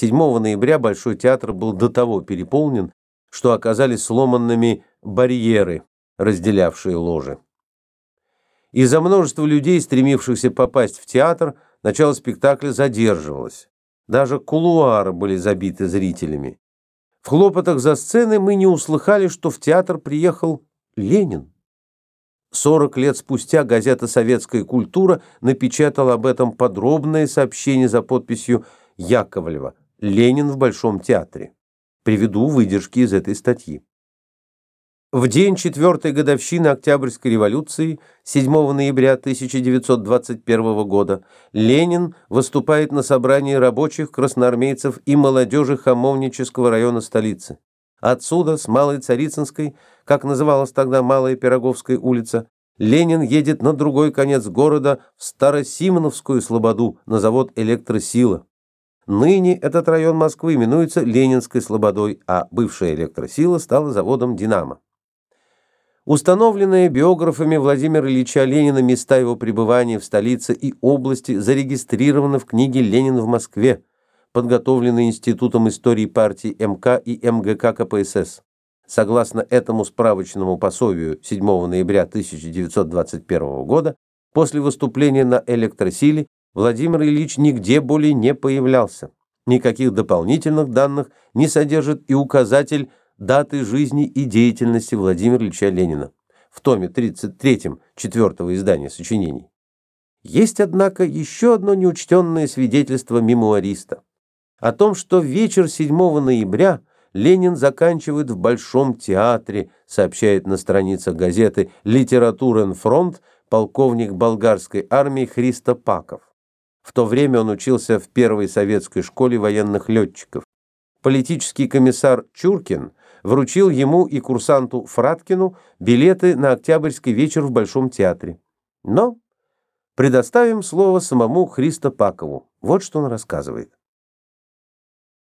7 ноября Большой театр был до того переполнен, что оказались сломанными барьеры, разделявшие ложи. Из-за множества людей, стремившихся попасть в театр, начало спектакля задерживалось. Даже кулуары были забиты зрителями. В хлопотах за сценой мы не услыхали, что в театр приехал Ленин. Сорок лет спустя газета «Советская культура» напечатала об этом подробное сообщение за подписью Яковлева «Ленин в Большом театре». Приведу выдержки из этой статьи. В день четвертой годовщины Октябрьской революции, 7 ноября 1921 года, Ленин выступает на собрании рабочих, красноармейцев и молодежи Хамовнического района столицы. Отсюда, с Малой Царицынской, как называлась тогда Малая Пироговская улица, Ленин едет на другой конец города, в Старосимоновскую слободу, на завод «Электросила». Ныне этот район Москвы именуется Ленинской слободой, а бывшая «Электросила» стала заводом «Динамо». Установленные биографами Владимира Ильича Ленина места его пребывания в столице и области зарегистрированы в книге «Ленин в Москве», подготовленной Институтом истории партии МК и МГК КПСС. Согласно этому справочному пособию 7 ноября 1921 года, после выступления на электросиле Владимир Ильич нигде более не появлялся. Никаких дополнительных данных не содержит и указатель даты жизни и деятельности Владимира Ильича Ленина в томе 33 четвертого издания сочинений. Есть, однако, еще одно неучтенное свидетельство мемуариста о том, что вечер 7 ноября Ленин заканчивает в Большом театре, сообщает на страницах газеты «Литературен фронт» полковник болгарской армии Христо Паков. В то время он учился в первой советской школе военных летчиков. Политический комиссар Чуркин вручил ему и курсанту Фраткину билеты на Октябрьский вечер в Большом театре. Но предоставим слово самому Христо Пакову. Вот что он рассказывает.